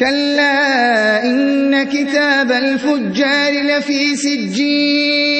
كلا إن كتاب الفجار لفي سجين.